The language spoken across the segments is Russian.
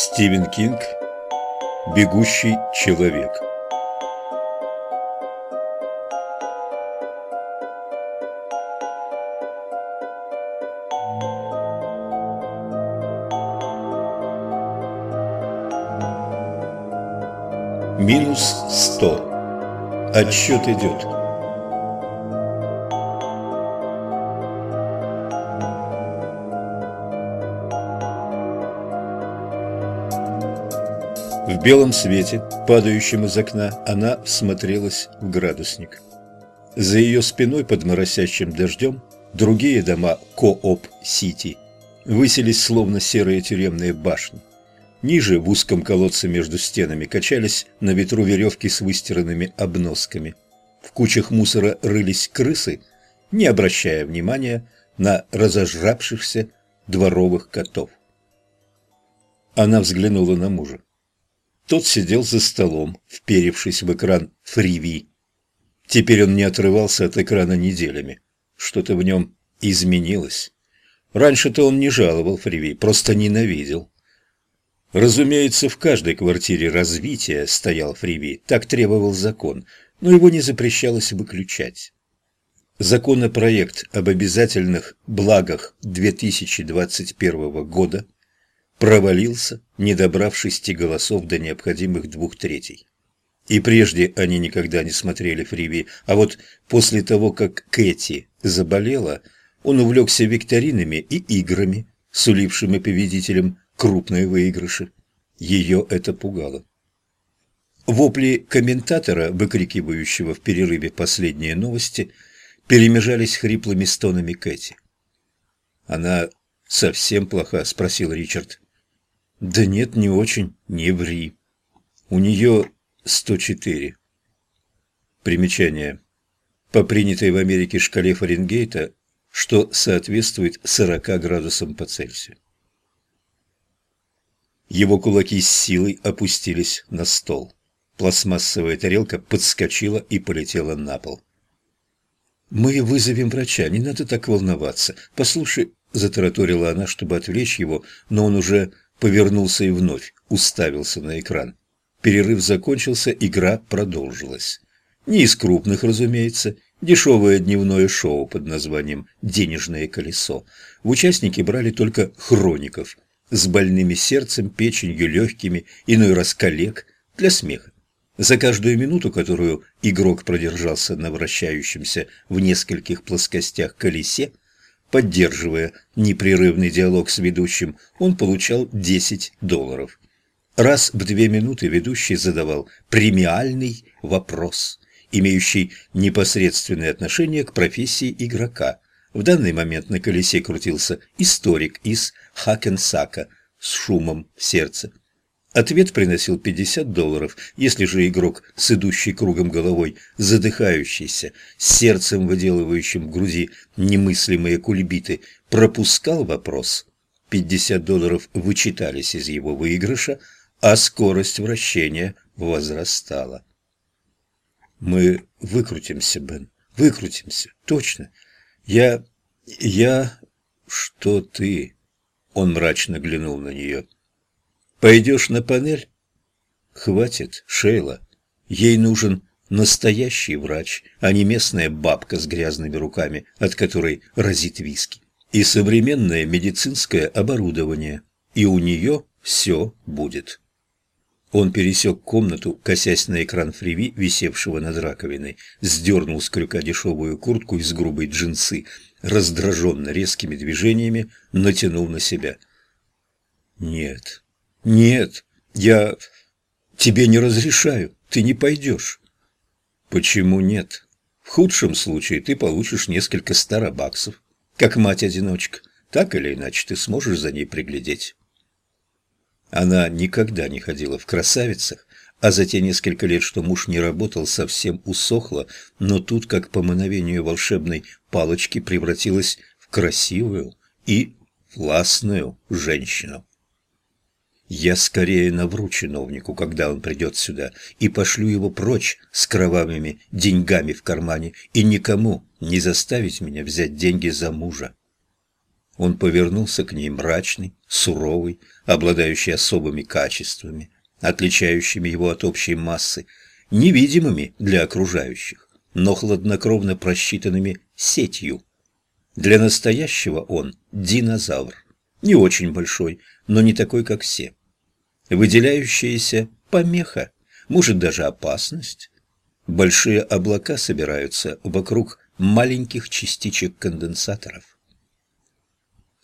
Стивен Кинг «Бегущий человек» Минус сто. Отсчет идет. В белом свете, падающем из окна, она всмотрелась в градусник. За ее спиной под моросящим дождем другие дома Кооп-Сити высились словно серые тюремные башни. Ниже, в узком колодце между стенами, качались на ветру веревки с выстиранными обносками. В кучах мусора рылись крысы, не обращая внимания на разожравшихся дворовых котов. Она взглянула на мужа. Тот сидел за столом, вперевшись в экран фриви. Теперь он не отрывался от экрана неделями. Что-то в нем изменилось. Раньше-то он не жаловал фриви, просто ненавидел. Разумеется, в каждой квартире развития стоял фриви, так требовал закон, но его не запрещалось выключать. Законопроект об обязательных благах 2021 года – провалился, не добрав шести голосов до необходимых двух третей. И прежде они никогда не смотрели фриви, а вот после того, как Кэти заболела, он увлекся викторинами и играми, сулившими победителям крупные выигрыши. Ее это пугало. Вопли комментатора, выкрикивающего в перерыве последние новости, перемежались хриплыми стонами Кэти. «Она совсем плоха?» – спросил Ричард. Да нет, не очень, не ври. У нее 104. Примечание. По принятой в Америке шкале Фаренгейта, что соответствует 40 градусам по Цельсию. Его кулаки с силой опустились на стол. Пластмассовая тарелка подскочила и полетела на пол. «Мы вызовем врача, не надо так волноваться. Послушай...» – затараторила она, чтобы отвлечь его, но он уже повернулся и вновь уставился на экран. Перерыв закончился, игра продолжилась. Не из крупных, разумеется, дешевое дневное шоу под названием «Денежное колесо». В участники брали только хроников с больными сердцем, печенью, легкими, иной раз коллег, для смеха. За каждую минуту, которую игрок продержался на вращающемся в нескольких плоскостях колесе, Поддерживая непрерывный диалог с ведущим, он получал 10 долларов. Раз в две минуты ведущий задавал премиальный вопрос, имеющий непосредственное отношение к профессии игрока. В данный момент на колесе крутился историк из Хакенсака с шумом в сердце. Ответ приносил 50 долларов, если же игрок с идущей кругом головой, задыхающийся, с сердцем выделывающим в груди немыслимые кульбиты, пропускал вопрос, 50 долларов вычитались из его выигрыша, а скорость вращения возрастала. «Мы выкрутимся, Бен, выкрутимся, точно. Я... я... что ты...» Он мрачно глянул на нее. Пойдешь на панель? Хватит, Шейла. Ей нужен настоящий врач, а не местная бабка с грязными руками, от которой разит виски. И современное медицинское оборудование. И у нее все будет. Он пересек комнату, косясь на экран фриви, висевшего над раковиной, сдернул с крюка дешевую куртку из грубой джинсы, раздраженно резкими движениями натянул на себя. «Нет, «Нет, я тебе не разрешаю, ты не пойдешь». «Почему нет? В худшем случае ты получишь несколько старобаксов, как мать-одиночка. Так или иначе ты сможешь за ней приглядеть». Она никогда не ходила в красавицах, а за те несколько лет, что муж не работал, совсем усохла, но тут, как по мановению волшебной палочки, превратилась в красивую и властную женщину. Я скорее навру чиновнику, когда он придет сюда, и пошлю его прочь с кровавыми деньгами в кармане, и никому не заставить меня взять деньги за мужа. Он повернулся к ней мрачный, суровый, обладающий особыми качествами, отличающими его от общей массы, невидимыми для окружающих, но хладнокровно просчитанными сетью. Для настоящего он динозавр, не очень большой, но не такой, как все. Выделяющаяся помеха, может даже опасность. Большие облака собираются вокруг маленьких частичек конденсаторов.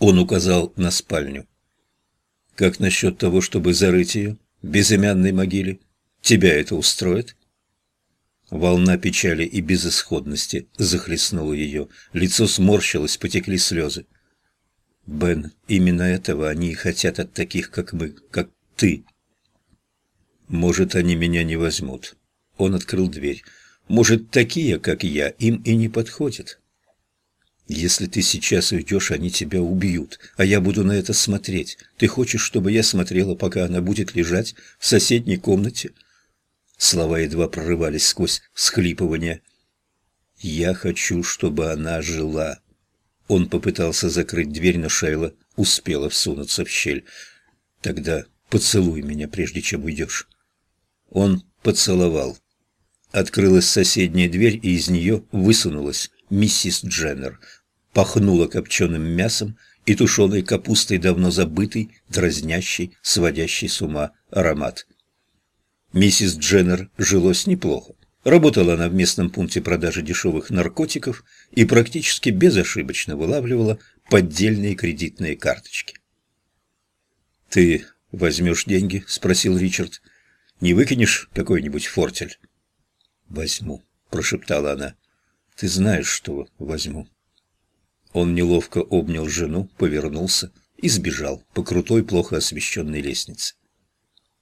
Он указал на спальню. «Как насчет того, чтобы зарыть ее в безымянной могиле? Тебя это устроит?» Волна печали и безысходности захлестнула ее. Лицо сморщилось, потекли слезы. «Бен, именно этого они и хотят от таких, как мы, как ты». «Может, они меня не возьмут». Он открыл дверь. «Может, такие, как я, им и не подходят». Если ты сейчас уйдешь, они тебя убьют, а я буду на это смотреть. Ты хочешь, чтобы я смотрела, пока она будет лежать в соседней комнате?» Слова едва прорывались сквозь схлипывание. «Я хочу, чтобы она жила». Он попытался закрыть дверь, но Шейла успела всунуться в щель. «Тогда поцелуй меня, прежде чем уйдешь». Он поцеловал. Открылась соседняя дверь, и из нее высунулась миссис Дженнер – пахнуло копченым мясом и тушеной капустой, давно забытый, дразнящий, сводящий с ума аромат. Миссис Дженнер жилось неплохо. Работала она в местном пункте продажи дешевых наркотиков и практически безошибочно вылавливала поддельные кредитные карточки. «Ты возьмешь деньги?» – спросил Ричард. «Не выкинешь какой-нибудь фортель?» «Возьму», – прошептала она. «Ты знаешь, что возьму». Он неловко обнял жену, повернулся и сбежал по крутой, плохо освещенной лестнице.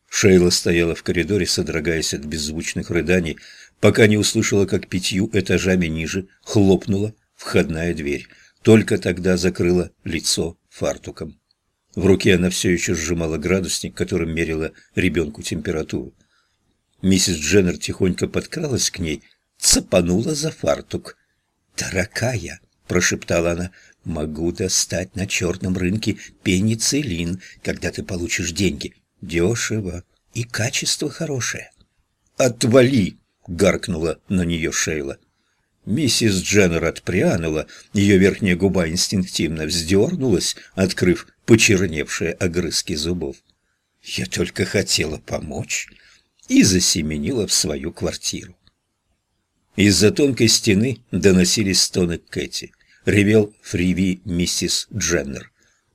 Шейла стояла в коридоре, содрогаясь от беззвучных рыданий, пока не услышала, как пятью этажами ниже хлопнула входная дверь. Только тогда закрыла лицо фартуком. В руке она все еще сжимала градусник, которым мерила ребенку температуру. Миссис Дженнер тихонько подкралась к ней, цапанула за фартук. «Дорогая!» — прошептала она. «Могу достать на черном рынке пенициллин, когда ты получишь деньги. Дешево и качество хорошее». «Отвали!» — гаркнула на нее Шейла. Миссис Дженнер отпрянула, ее верхняя губа инстинктивно вздернулась, открыв почерневшие огрызки зубов. «Я только хотела помочь» и засеменила в свою квартиру. Из-за тонкой стены доносились стоны Кэти ревел фриви миссис Дженнер.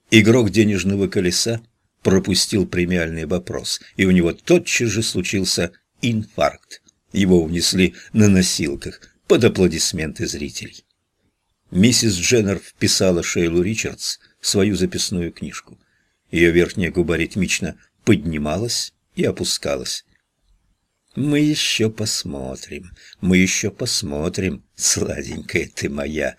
Игрок денежного колеса пропустил премиальный вопрос, и у него тотчас же случился инфаркт. Его унесли на носилках под аплодисменты зрителей. Миссис Дженнер вписала Шейлу Ричардс в свою записную книжку. Ее верхняя губа ритмично поднималась и опускалась. «Мы еще посмотрим, мы еще посмотрим, сладенькая ты моя!»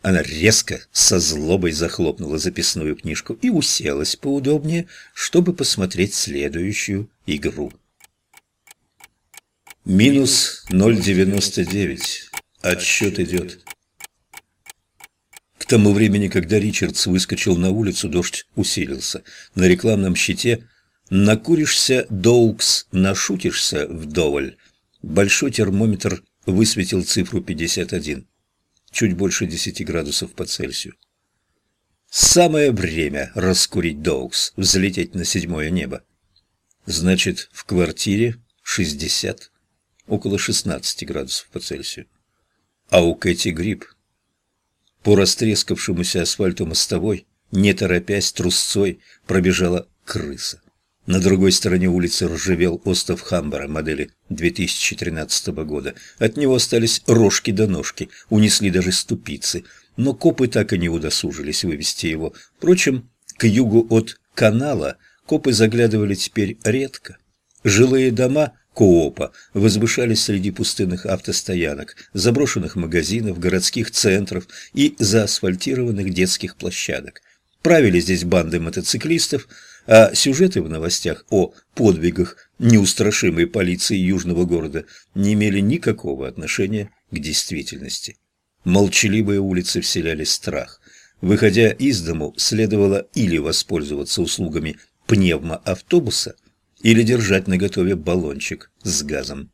Она резко, со злобой захлопнула записную книжку и уселась поудобнее, чтобы посмотреть следующую игру. Минус 0,99. Отсчет идет. К тому времени, когда Ричардс выскочил на улицу, дождь усилился. На рекламном щите «Накуришься, Доукс, нашутишься вдоволь». Большой термометр высветил цифру 51 чуть больше 10 градусов по Цельсию. Самое время раскурить Доукс, взлететь на седьмое небо. Значит, в квартире 60, около 16 градусов по Цельсию. А у Кэти грипп. По растрескавшемуся асфальту мостовой, не торопясь трусцой, пробежала крыса. На другой стороне улицы ржавел остов Хамбара модели 2013 года. От него остались рожки до ножки, унесли даже ступицы. Но копы так и не удосужились вывести его. Впрочем, к югу от канала копы заглядывали теперь редко. Жилые дома Коопа возвышались среди пустынных автостоянок, заброшенных магазинов, городских центров и заасфальтированных детских площадок. Правили здесь банды мотоциклистов, а сюжеты в новостях о подвигах неустрашимой полиции южного города не имели никакого отношения к действительности. Молчаливые улицы вселяли страх. Выходя из дому, следовало или воспользоваться услугами пневмоавтобуса, или держать наготове баллончик с газом.